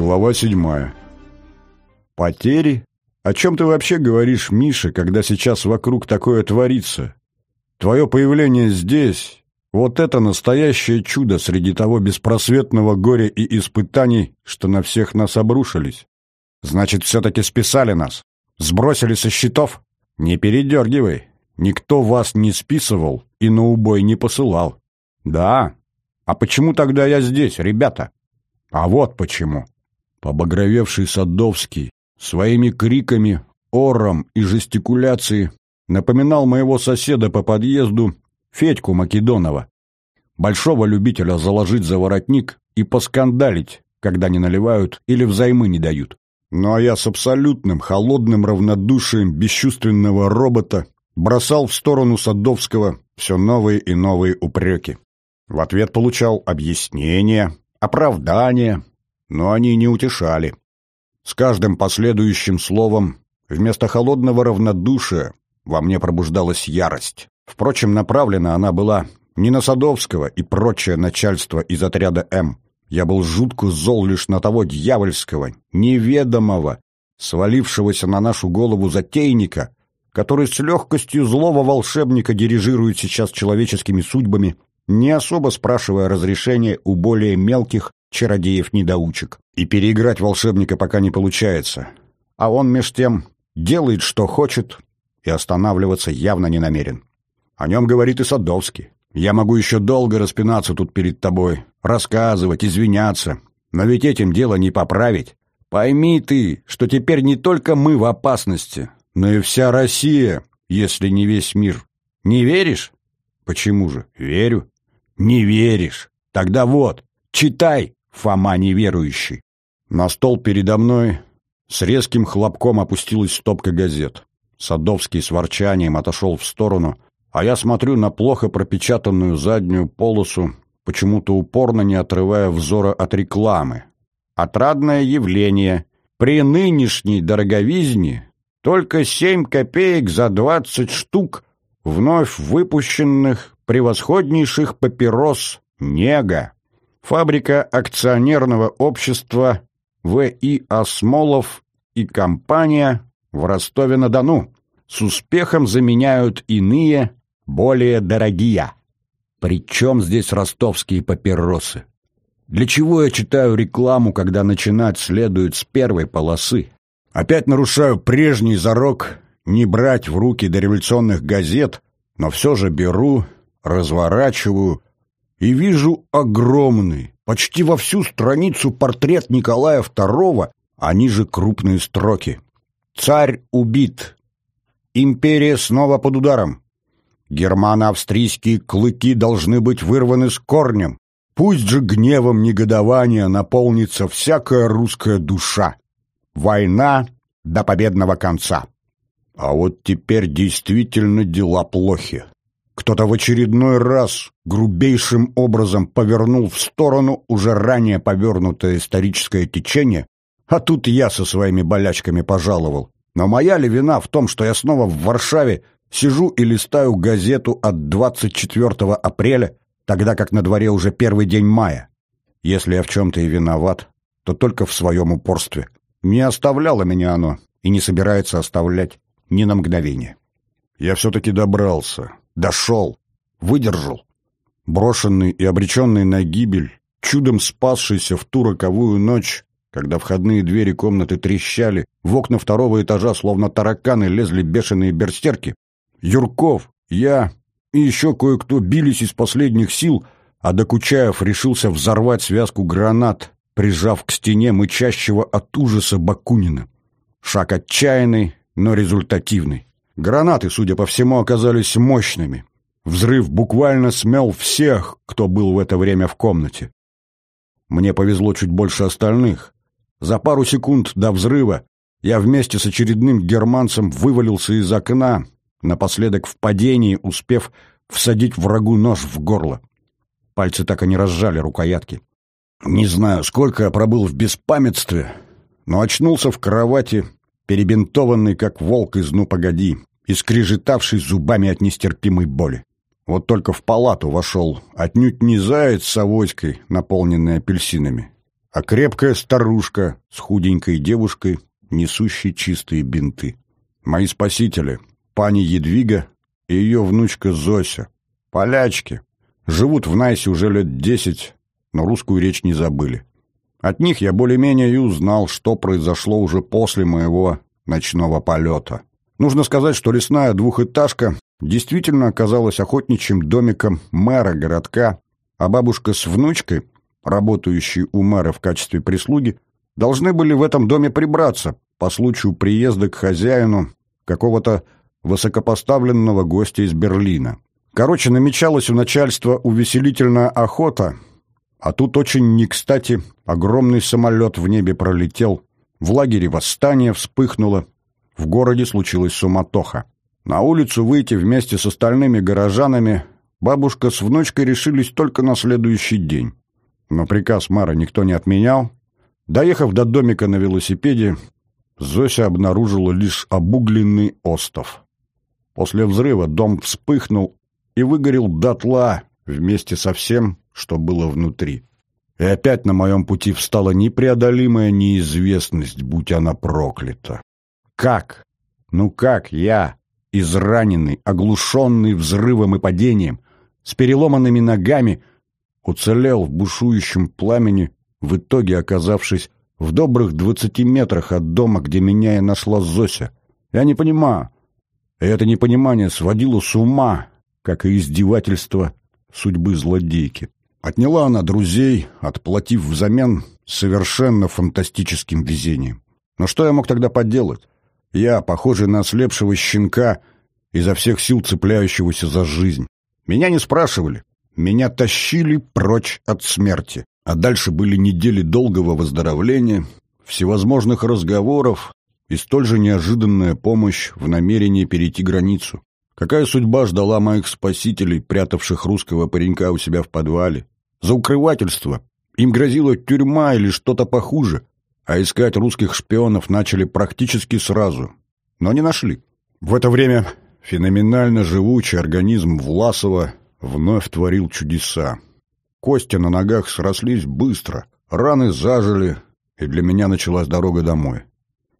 Глава седьмая. Потери? О чем ты вообще говоришь, Миша, когда сейчас вокруг такое творится? Твое появление здесь — вот это настоящее чудо среди того беспросветного горя и испытаний, что на всех нас обрушились. Значит, все-таки списали нас? Сбросили со счетов? Не передергивай. Никто вас не списывал и на убой не посылал. Да. А почему тогда я здесь, ребята? А вот почему. Побагровевший Садовский своими криками, ором и жестикуляцией напоминал моего соседа по подъезду Федьку Македонова, большого любителя заложить за воротник и поскандалить, когда не наливают или взаймы не дают. Ну а я с абсолютным холодным равнодушием бесчувственного робота бросал в сторону Садовского все новые и новые упреки. В ответ получал объяснения, оправдания, но они не утешали. С каждым последующим словом вместо холодного равнодушия во мне пробуждалась ярость. Впрочем, направлена она была не на Садовского и прочее начальство из отряда М. Я был жутко зол лишь на того дьявольского, неведомого, свалившегося на нашу голову затейника, который с легкостью злого волшебника дирижирует сейчас человеческими судьбами, не особо спрашивая разрешения у более мелких чародеев-недоучек. И переиграть волшебника пока не получается. А он меж тем делает, что хочет, и останавливаться явно не намерен. О нем говорит и Садовский. Я могу еще долго распинаться тут перед тобой, рассказывать, извиняться, но ведь этим дело не поправить. Пойми ты, что теперь не только мы в опасности, но и вся Россия, если не весь мир. Не веришь? Почему же? Верю. Не веришь? Тогда вот, читай, Фома неверующий. На стол передо мной с резким хлопком опустилась стопка газет. Садовский с ворчанием отошел в сторону, а я смотрю на плохо пропечатанную заднюю полосу, почему-то упорно не отрывая взора от рекламы. Отрадное явление. При нынешней дороговизне только семь копеек за двадцать штук вновь выпущенных превосходнейших папирос «Нега». Фабрика акционерного общества В.И. Осмолов и компания в Ростове-на-Дону с успехом заменяют иные, более дорогие. Причем здесь ростовские папиросы? Для чего я читаю рекламу, когда начинать следует с первой полосы? Опять нарушаю прежний зарок не брать в руки дореволюционных газет, но все же беру, разворачиваю и вижу огромный, почти во всю страницу портрет Николая II, а ниже крупные строки. «Царь убит. Империя снова под ударом. Германо-австрийские клыки должны быть вырваны с корнем. Пусть же гневом негодования наполнится всякая русская душа. Война до победного конца. А вот теперь действительно дела плохи. Кто-то в очередной раз грубейшим образом повернул в сторону уже ранее повернутое историческое течение, а тут я со своими болячками пожаловал. Но моя ли вина в том, что я снова в Варшаве сижу и листаю газету от 24 апреля, тогда как на дворе уже первый день мая? Если я в чем-то и виноват, то только в своем упорстве. Не оставляло меня оно и не собирается оставлять ни на мгновение. Я все-таки добрался, Дошел. Выдержал. Брошенный и обреченный на гибель, чудом спасшийся в ту роковую ночь, когда входные двери комнаты трещали, в окна второго этажа, словно тараканы, лезли бешеные берстерки. Юрков, я и еще кое-кто бились из последних сил, а Докучаев решился взорвать связку гранат, прижав к стене мычащего от ужаса Бакунина. Шаг отчаянный, но результативный. Гранаты, судя по всему, оказались мощными. Взрыв буквально смел всех, кто был в это время в комнате. Мне повезло чуть больше остальных. За пару секунд до взрыва я вместе с очередным германцем вывалился из окна, напоследок в падении успев всадить врагу нож в горло. Пальцы так и не разжали рукоятки. Не знаю, сколько я пробыл в беспамятстве, но очнулся в кровати, перебинтованный, как волк из «Ну, погоди», и зубами от нестерпимой боли. Вот только в палату вошел отнюдь не заяц с авоськой, наполненный апельсинами. а крепкая старушка с худенькой девушкой, несущей чистые бинты. Мои спасители — пани Едвига и ее внучка Зося. Полячки. Живут в Найсе уже лет десять, но русскую речь не забыли. От них я более-менее и узнал, что произошло уже после моего ночного полета. Нужно сказать, что лесная двухэтажка действительно оказалась охотничьим домиком мэра городка, а бабушка с внучкой, работающие у мэра в качестве прислуги, должны были в этом доме прибраться по случаю приезда к хозяину какого-то высокопоставленного гостя из Берлина. Короче, намечалась у начальства увеселительная охота, а тут очень не кстати огромный самолет в небе пролетел, в лагере восстание вспыхнуло, в городе случилась суматоха. На улицу выйти вместе с остальными горожанами бабушка с внучкой решились только на следующий день. Но приказ Мара никто не отменял. Доехав до домика на велосипеде, Зося обнаружила лишь обугленный остов. После взрыва дом вспыхнул и выгорел дотла вместе со всем, что было внутри. И опять на моем пути встала непреодолимая неизвестность, будь она проклята. Как? Ну как я, израненный, оглушенный взрывом и падением, с переломанными ногами, уцелел в бушующем пламени, в итоге оказавшись в добрых двадцати метрах от дома, где меня и нашла Зося. Я не понимаю. И это непонимание сводило с ума, как и издевательство судьбы злодейки. Отняла она друзей, отплатив взамен совершенно фантастическим везением. Но что я мог тогда поделать? Я, похожий на ослепшего щенка, изо всех сил цепляющегося за жизнь. Меня не спрашивали. Меня тащили прочь от смерти. А дальше были недели долгого выздоровления, всевозможных разговоров и столь же неожиданная помощь в намерении перейти границу. Какая судьба ждала моих спасителей, прятавших русского паренька у себя в подвале? За укрывательство. Им грозила тюрьма или что-то похуже а искать русских шпионов начали практически сразу, но не нашли. В это время феноменально живучий организм Власова вновь творил чудеса. Кости на ногах срослись быстро, раны зажили, и для меня началась дорога домой.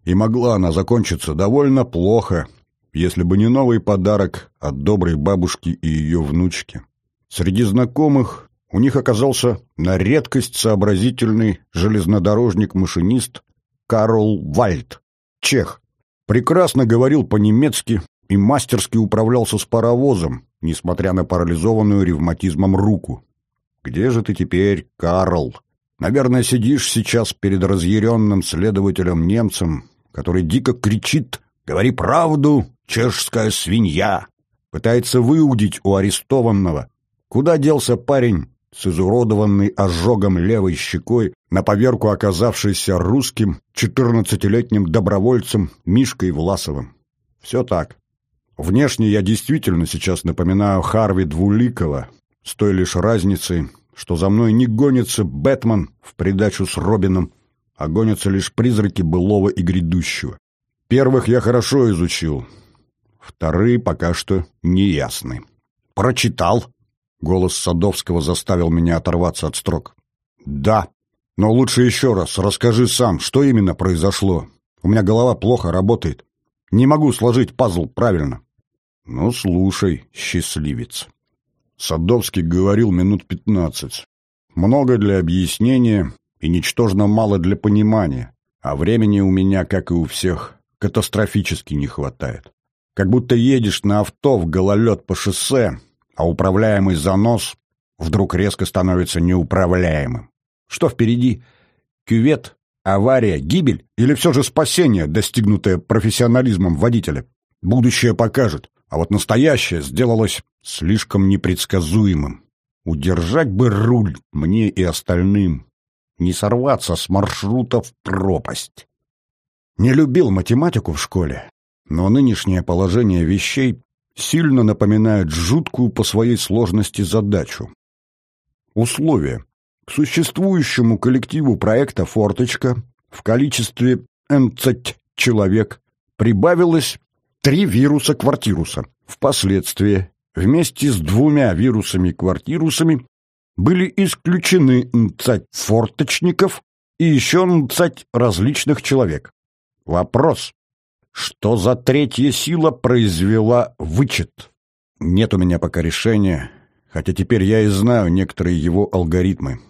И могла она закончиться довольно плохо, если бы не новый подарок от доброй бабушки и ее внучки. Среди знакомых у них оказался на редкость сообразительный железнодорожник-машинист Карл Вальд, чех. Прекрасно говорил по-немецки и мастерски управлялся с паровозом, несмотря на парализованную ревматизмом руку. «Где же ты теперь, Карл? Наверное, сидишь сейчас перед разъяренным следователем-немцем, который дико кричит «Говори правду, чешская свинья!» Пытается выудить у арестованного. Куда делся парень, с изуродованной ожогом левой щекой, на поверку оказавшийся русским четырнадцатилетним добровольцем Мишкой Власовым. Все так. Внешне я действительно сейчас напоминаю Харви Двуликова, с той лишь разницей, что за мной не гонится Бэтмен в придачу с Робином, а гонятся лишь призраки былого и грядущего. Первых я хорошо изучил, вторые пока что неясны. «Прочитал», Голос Садовского заставил меня оторваться от строк. «Да. Но лучше еще раз. Расскажи сам, что именно произошло. У меня голова плохо работает. Не могу сложить пазл правильно». «Ну, слушай, счастливец». Садовский говорил минут пятнадцать. Много для объяснения и ничтожно мало для понимания. А времени у меня, как и у всех, катастрофически не хватает. Как будто едешь на авто в гололед по шоссе, а управляемый занос вдруг резко становится неуправляемым. Что впереди? Кювет, авария, гибель или все же спасение, достигнутое профессионализмом водителя? Будущее покажет, а вот настоящее сделалось слишком непредсказуемым. Удержать бы руль мне и остальным, не сорваться с маршрута в пропасть. Не любил математику в школе, но нынешнее положение вещей сильно напоминает жуткую по своей сложности задачу. Условия. К существующему коллективу проекта «Форточка» в количестве НЦ человек прибавилось три вируса-квартируса. Впоследствии вместе с двумя вирусами-квартирусами были исключены НЦ форточников и еще нацать различных человек. Вопрос. Что за третья сила произвела вычет? Нет у меня пока решения, хотя теперь я и знаю некоторые его алгоритмы.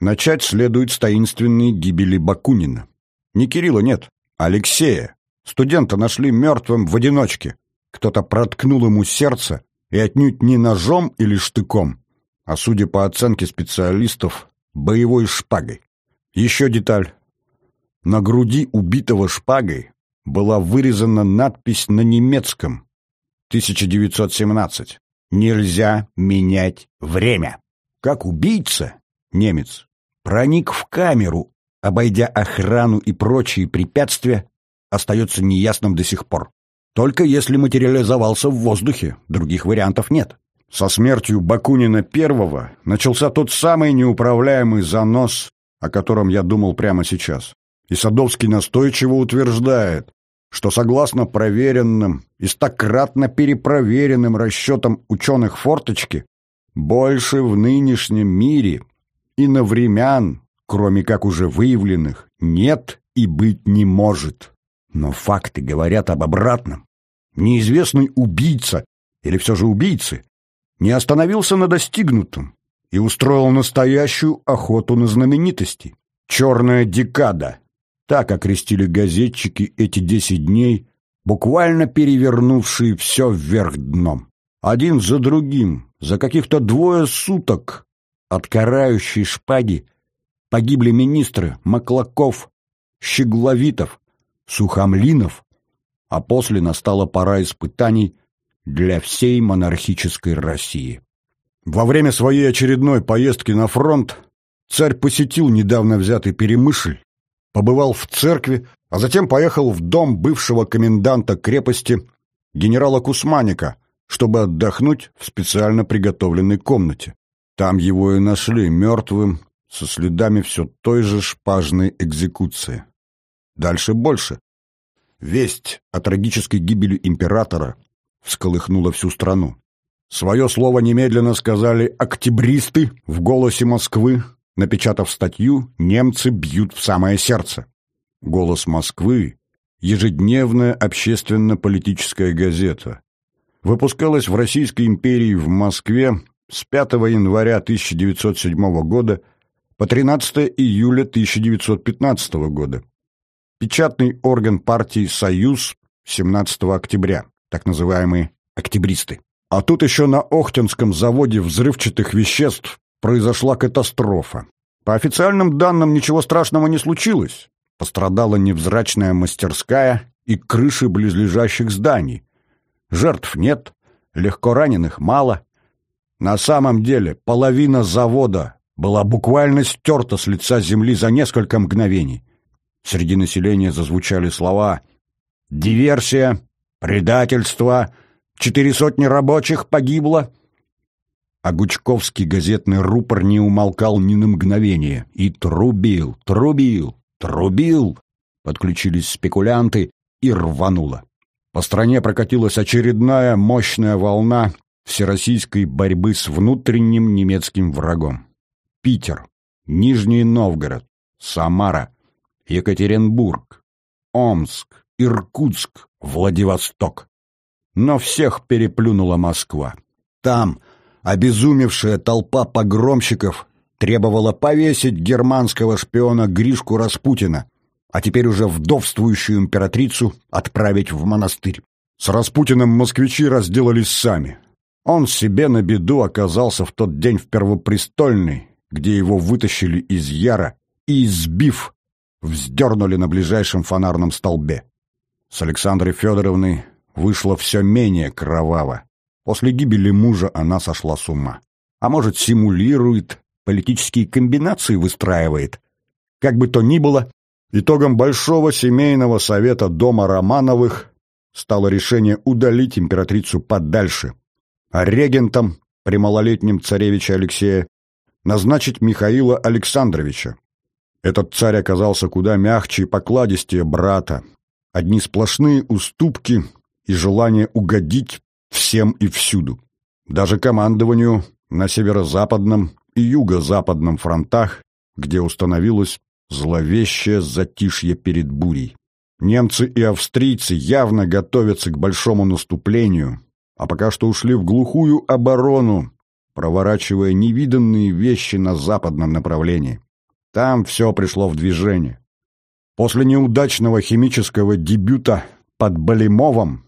Начать следует с таинственной гибели Бакунина. Не Кирилла, нет, Алексея. Студента нашли мертвым в одиночке. Кто-то проткнул ему сердце, и отнюдь не ножом или штыком, а, судя по оценке специалистов, боевой шпагой. Еще деталь. На груди убитого шпагой была вырезана надпись на немецком 1917. «Нельзя менять время». Как убийца, немец, проник в камеру, обойдя охрану и прочие препятствия, остается неясным до сих пор. Только если материализовался в воздухе, других вариантов нет. Со смертью Бакунина первого начался тот самый неуправляемый занос, о котором я думал прямо сейчас. И Садовский настойчиво утверждает, что согласно проверенным и стократно перепроверенным расчетам ученых форточки, больше в нынешнем мире иновремян, кроме как уже выявленных, нет и быть не может. Но факты говорят об обратном. Неизвестный убийца, или все же убийцы, не остановился на достигнутом и устроил настоящую охоту на знаменитости. «Черная декада» — так окрестили газетчики эти десять дней, буквально перевернувшие все вверх дном. Один за другим, за каких-то двое суток от карающей шпаги погибли министры Маклаков, Щегловитов, Сухомлинов, а после настала пора испытаний для всей монархической России. Во время своей очередной поездки на фронт царь посетил недавно взятый Перемышль, побывал в церкви, а затем поехал в дом бывшего коменданта крепости генерала Кусманика, чтобы отдохнуть в специально приготовленной комнате. Там его и нашли мертвым, со следами все той же шпажной экзекуции. Дальше больше. Весть о трагической гибели императора всколыхнула всю страну. Свое слово немедленно сказали октябристы в «Голосе Москвы», напечатав статью «Немцы бьют в самое сердце». «Голос Москвы» — ежедневная общественно-политическая газета. Выпускалась в Российской империи в Москве с 5 января 1907 года по 13 июля 1915 года печатный орган партии «Союз» 17 октября, так называемые «октябристы». А тут еще на Охтинском заводе взрывчатых веществ произошла катастрофа. По официальным данным ничего страшного не случилось. Пострадала невзрачная мастерская и крыши близлежащих зданий. Жертв нет, легко раненых мало. На самом деле половина завода была буквально стерта с лица земли за несколько мгновений. Среди населения зазвучали слова «Диверсия», «Предательство», «Четыре сотни рабочих погибло». А Гучковский газетный рупор не умолкал ни на мгновение и трубил, трубил, трубил. Подключились спекулянты и рвануло. По стране прокатилась очередная мощная волна всероссийской борьбы с внутренним немецким врагом. Питер, Нижний Новгород, Самара, Екатеринбург, Омск, Иркутск, Владивосток. Но всех переплюнула Москва. Там обезумевшая толпа погромщиков требовала повесить германского шпиона Гришку Распутина, а теперь уже вдовствующую императрицу отправить в монастырь. С Распутиным москвичи разделались сами. Он себе на беду оказался в тот день в Первопрестольной, где его вытащили из Яра и, избив, вздернули на ближайшем фонарном столбе. С Александрой Федоровной вышло все менее кроваво. После гибели мужа она сошла с ума. А может, симулирует, политические комбинации выстраивает. Как бы то ни было, итогом Большого семейного совета Дома Романовых стало решение удалить императрицу подальше, а регентом при малолетнем царевиче Алексея назначить Михаила Александровича, этот царь оказался куда мягче и покладистее брата. Одни сплошные уступки и желание угодить всем и всюду. Даже командованию на северо-западном и юго-западном фронтах, где установилась зловещее затишье перед бурей. Немцы и австрийцы явно готовятся к большому наступлению, а пока что ушли в глухую оборону, проворачивая невиданные вещи на западном направлении. Там все пришло в движение. После неудачного химического дебюта под Балимовом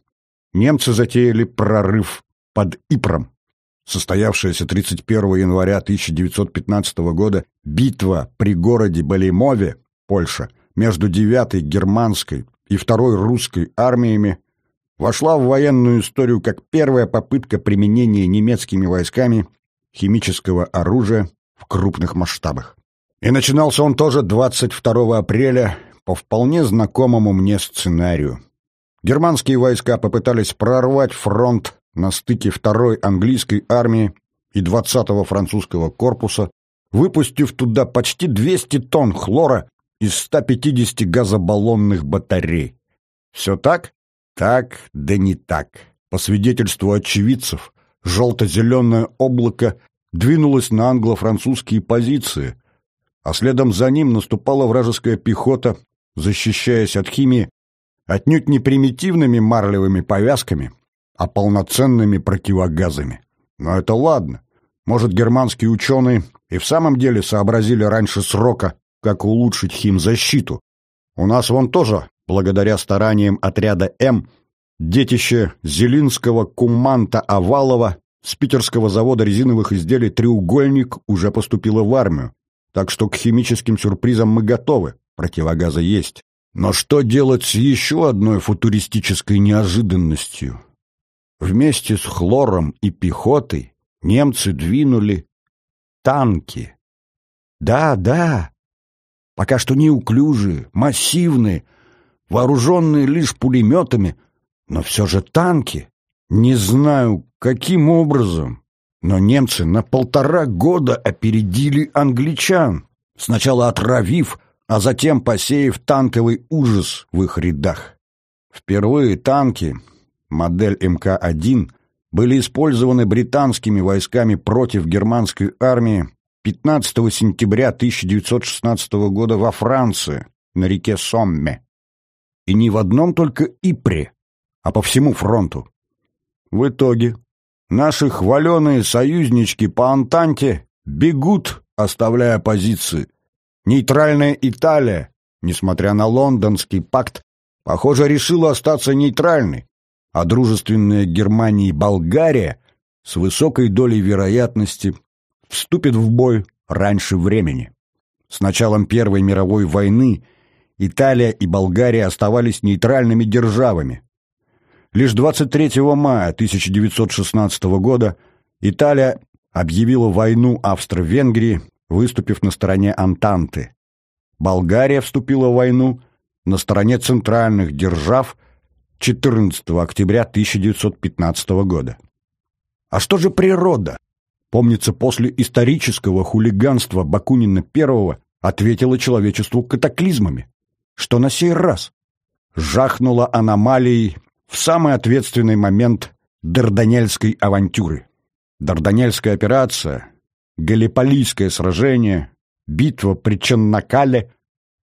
немцы затеяли прорыв под Ипром. Состоявшаяся 31 января 1915 года битва при городе Балимове, Польша, между 9-й германской и 2-й русской армиями вошла в военную историю как первая попытка применения немецкими войсками химического оружия в крупных масштабах. И начинался он тоже 22 апреля по вполне знакомому мне сценарию. Германские войска попытались прорвать фронт на стыке второй английской армии и 20-го французского корпуса, выпустив туда почти 200 тонн хлора из 150 газобаллонных батарей. Все так? Так, да не так. По свидетельству очевидцев, желто-зеленое облако двинулось на англо-французские позиции, а следом за ним наступала вражеская пехота, защищаясь от химии отнюдь не примитивными марлевыми повязками, а полноценными противогазами. Но это ладно. Может, германские ученые и в самом деле сообразили раньше срока, как улучшить химзащиту. У нас вон тоже, благодаря стараниям отряда М, детище Зелинского куманта Овалова с питерского завода резиновых изделий «Треугольник» уже поступило в армию. Так что к химическим сюрпризам мы готовы, противогазы есть. Но что делать с еще одной футуристической неожиданностью? Вместе с хлором и пехотой немцы двинули танки. Да, да, пока что неуклюжие, массивные, вооруженные лишь пулеметами, но все же танки. Не знаю, каким образом, но немцы на полтора года опередили англичан, сначала отравив, а затем посеяв танковый ужас в их рядах. Впервые танки модель МК-1 были использованы британскими войсками против германской армии 15 сентября 1916 года во Франции на реке Сомме. И не в одном только Ипре, а по всему фронту. В итоге наши хваленые союзнички по Антанте бегут, оставляя позиции. Нейтральная Италия, несмотря на лондонский пакт, похоже, решила остаться нейтральной, а дружественная Германия и Болгария с высокой долей вероятности вступит в бой раньше времени. С началом Первой мировой войны Италия и Болгария оставались нейтральными державами. Лишь 23 мая 1916 года Италия объявила войну Австро-Венгрии, выступив на стороне Антанты. Болгария вступила в войну на стороне центральных держав – 14 октября 1915 года. А что же природа? Помнится, после исторического хулиганства Бакунина I ответила человечеству катаклизмами. Что на сей раз? Жахнула аномалией в самый ответственный момент Дарданельской авантюры. Дарданельская операция, Галиполийское сражение, битва при Ченнакале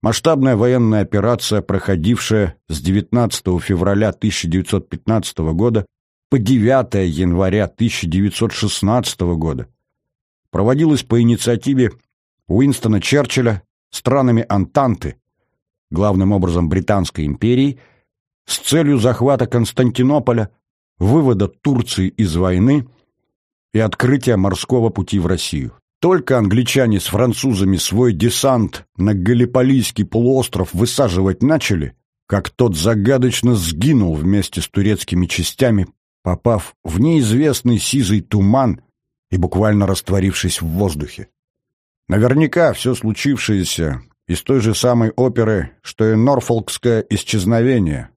Масштабная военная операция, проходившая с 19 февраля 1915 года по 9 января 1916 года, проводилась по инициативе Уинстона Черчилля странами Антанты, главным образом Британской империи, с целью захвата Константинополя, вывода Турции из войны и открытия морского пути в Россию. Только англичане с французами свой десант на Галиполийский полуостров высаживать начали, как тот загадочно сгинул вместе с турецкими частями, попав в неизвестный сизый туман и буквально растворившись в воздухе. Наверняка все случившееся из той же самой оперы, что и Норфолкское исчезновение,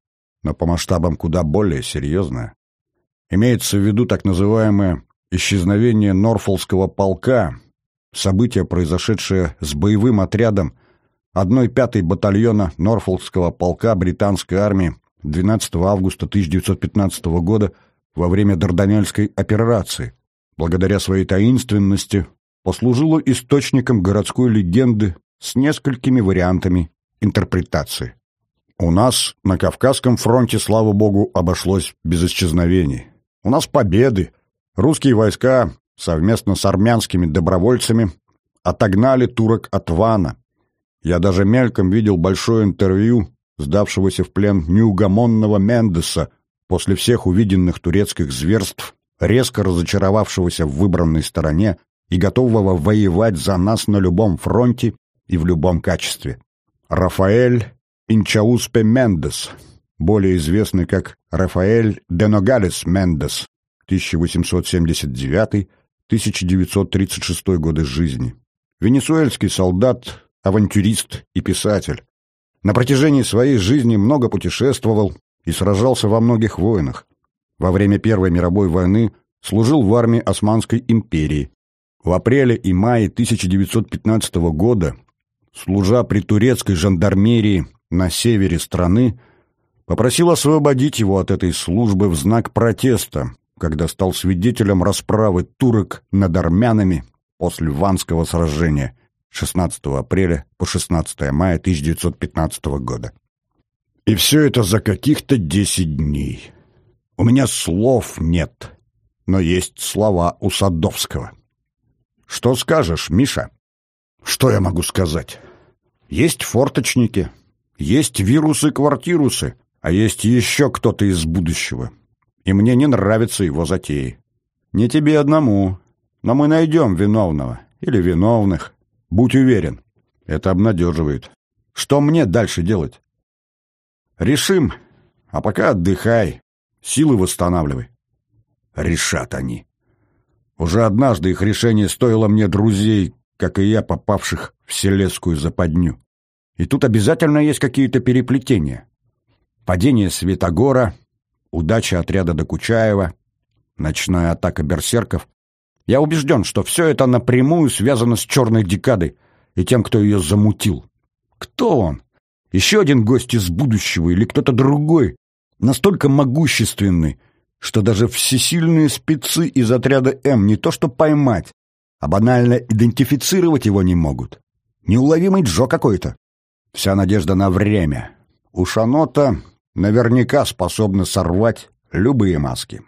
но по масштабам куда более серьезное. Имеется в виду так называемое исчезновение Норфолкского полка, Событие, произошедшее с боевым отрядом 1-5 батальона Норфолкского полка британской армии 12 августа 1915 года во время Дарданельской операции, благодаря своей таинственности, послужило источником городской легенды с несколькими вариантами интерпретации. У нас на Кавказском фронте, слава богу, обошлось без исчезновений. У нас победы. Русские войска совместно с армянскими добровольцами отогнали турок от Вана. Я даже мельком видел большое интервью сдавшегося в плен неугомонного Мендеса после всех увиденных турецких зверств, резко разочаровавшегося в выбранной стороне и готового воевать за нас на любом фронте и в любом качестве. Рафаэль Инчауспе Мендес, более известный как Рафаэль Деногалес Мендес, 1879-1936 годы жизни. Венесуэльский солдат, авантюрист и писатель. На протяжении своей жизни много путешествовал и сражался во многих войнах. Во время Первой мировой войны служил в армии Османской империи. В апреле и мае 1915 года, служа при турецкой жандармерии на севере страны, попросил освободить его от этой службы в знак протеста, когда стал свидетелем расправы турок над армянами после Ванского сражения 16 апреля по 16 мая 1915 года. И все это за каких-то десять дней. У меня слов нет, но есть слова у Садовского. Что скажешь, Миша? Что я могу сказать? Есть форточники, есть вирусы-квартирусы, а есть еще кто-то из будущего. И мне не нравятся его затеи. Не тебе одному, но мы найдем виновного или виновных. Будь уверен, это обнадеживает. Что мне дальше делать? Решим, а пока отдыхай, силы восстанавливай. Решат они. Уже однажды их решение стоило мне друзей, как и я, попавших в селецкую западню. И тут обязательно есть какие-то переплетения. Падение Светогора, удача отряда Докучаева, ночная атака берсерков. Я убежден, что все это напрямую связано с черной декадой и тем, кто ее замутил. Кто он? Еще один гость из будущего или кто-то другой? Настолько могущественный, что даже всесильные спецы из отряда М не то что поймать, а банально идентифицировать его не могут. Неуловимый Джо какой-то. Вся надежда на время. У Шанота наверняка способна сорвать любые маски.